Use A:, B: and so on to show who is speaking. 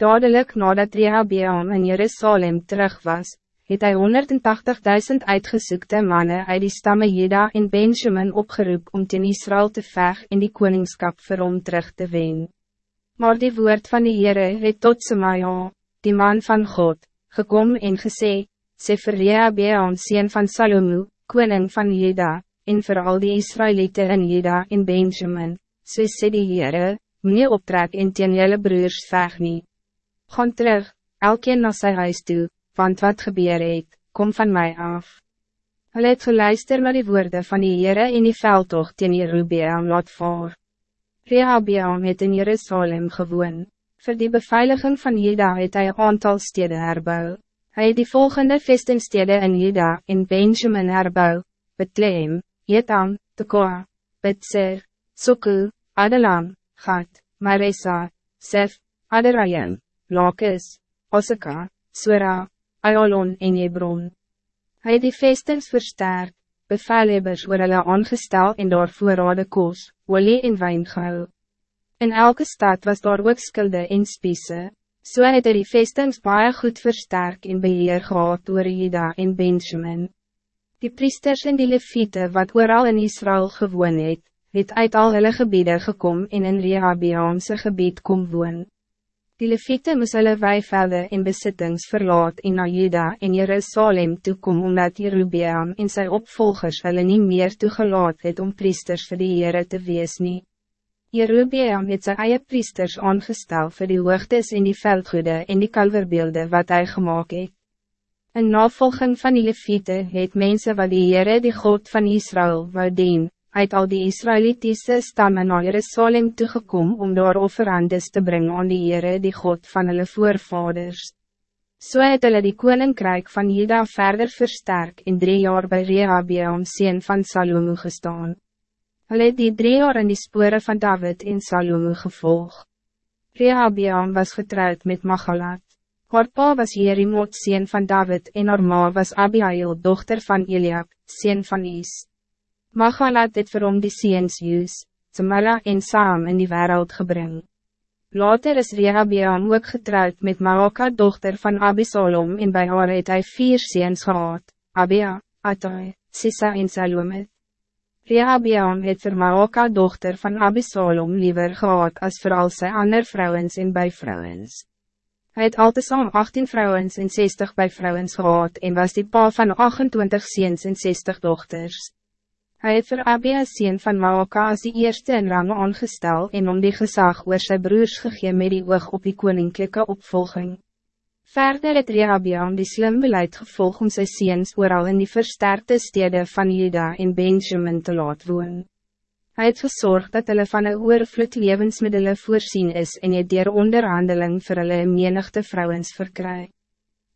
A: Dadelijk nadat Rehabeam in Jerusalem terug was, het hy 180.000 uitgesoekte mannen uit die stamme Jeda en Benjamin opgeroep om ten Israël te veg en die koningskap vir hom terug te wen. Maar die woord van die Heere het tot Semaja, die man van God, gekom en gesê, sê vir Rehabeam sien van Salomo, koning van Jeda, en vir al die Israëlieten in Jeda en Benjamin, so sê die Heere, meneer optrek en teen jylle broers veg nie. Gaan terug, elkeen na sy huis toe, want wat gebeur het, kom van mij af. Hulle het geluister na die woorden van die Heere in die veldtocht teen Jerubeam laat voor. Rehabeam het in Jerusalem gewoon. Voor die beveiliging van Juda het hy aantal steden herbou. Hij het die volgende vestingstede in Juda en Benjamin herbou, Bethlehem, Jetam, Tekoa, Betser, Soku, Adelam, Gat, Maresa, Sef, Aderayim, Lakis, Osaka, Sora, Ayalon en Hebron. Hij het die vestings versterk, bevelhebbers oor hulle aangestel en daar voorrade koos, olie en wijn gehou. In elke stad was daar ook skulde en spiese, so het hy die vestings baie goed versterk en beheer gehad oor Juda en Benjamin. Die priesters en die leviete wat ooral in Israël gewoon het, het uit al hulle gebiede gekom en in Rehabeamse gebied kom woon. Die leviete moes hulle weivelde en besittings verlaat en na Juda en Jerusalem toekom omdat Jerubeam en sy opvolgers hulle nie meer toegelaat het om priesters vir die Heere te wees nie. Jerubeam het sy eie priesters aangestel vir die hoogtes en die veldgoede en die kalverbeelde wat hij gemaakt het. In navolging van die leviete het mense wat die Heere die God van Israël wou dien, uit al die Israëlitische stammen naar Jerusalem toegekom om daar offerandes te brengen aan die Heere die God van hulle voorvaders. So het hulle die koninkrijk van Juda verder versterk in drie jaar bij Rehabeam sien van Salomo gestaan. Hulle het die drie jaar in die sporen van David in Salomo gevolg. Rehabeam was getrouwd met Machalat. Haar pa was Jerimot sien van David en haar ma was Abihail dochter van Eliab, sien van Is. Magalat het vir hom die seens Joos, Tamala en Saam in die wereld gebring. Later is Rehabeam ook getrouwd met Maoka dochter van Abisalom en bij haar het hy vier seens gehad, Abia, Atai, Sisa en Salomit. Rehabeam het vir Maoka dochter van Abisalom liever gehad als voor al sy ander vrouwens en bijvrouwens. Hij het altesaam 18 vrouwens en 60 bijvrouwens gehad en was die pa van 28 seens en 60 dochters. Hij het vir Abia sien van Maoka as die eerste in rang aangestel en om die gezag oor sy broers gegee met die oog op die koninklijke opvolging. Verder het Rehabeam die slim beleid gevolg om sy seens ooral in die versterkte steden van Juda en Benjamin te laat woon. Hij het gezorgd dat hulle van een oorvloed levensmiddelen voorzien is en het dier onderhandeling vir hulle menigte vrouwens verkrijgt.